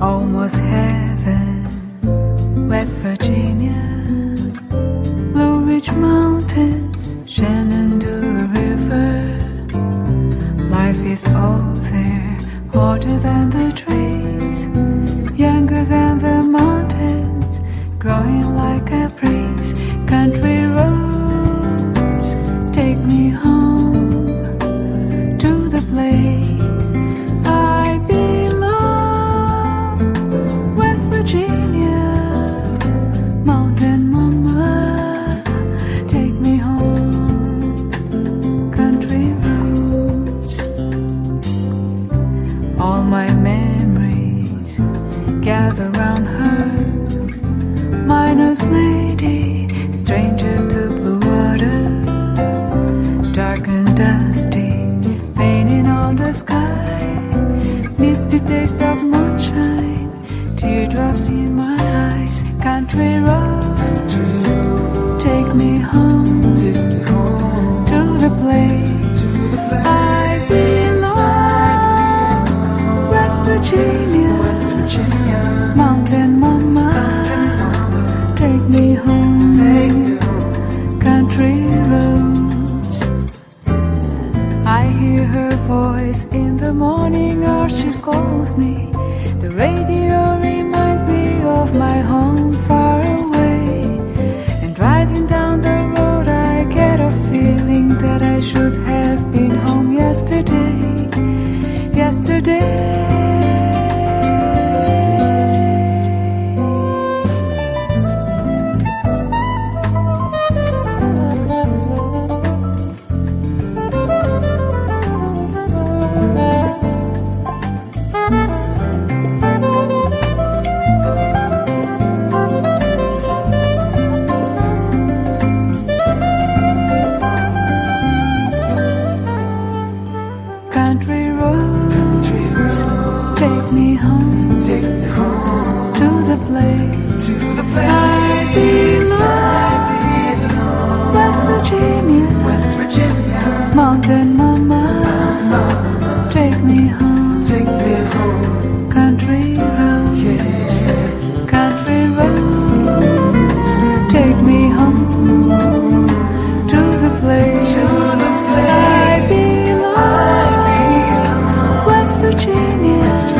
Almost heaven, West Virginia, older than the trees, younger than the all my memories gather round her. Miner's lady, stranger to blue water dark and dusty, painting on the sky. Misty taste of moonshine, teardrops in my eyes. Country roads, West Virginia, Mountain Mama, take me home. Country roads. I hear her voice in the morning or she calls me. The radio reminds me of my home far away. And driving down the road, I get a feeling that I should have been home yesterday. Yesterday. Take me home. To the place to the place I belong. West Virginia, Mountain Mama, take me home. Take me home, country roads, country roads, take me home. To the place I belong. West Virginia, Mountain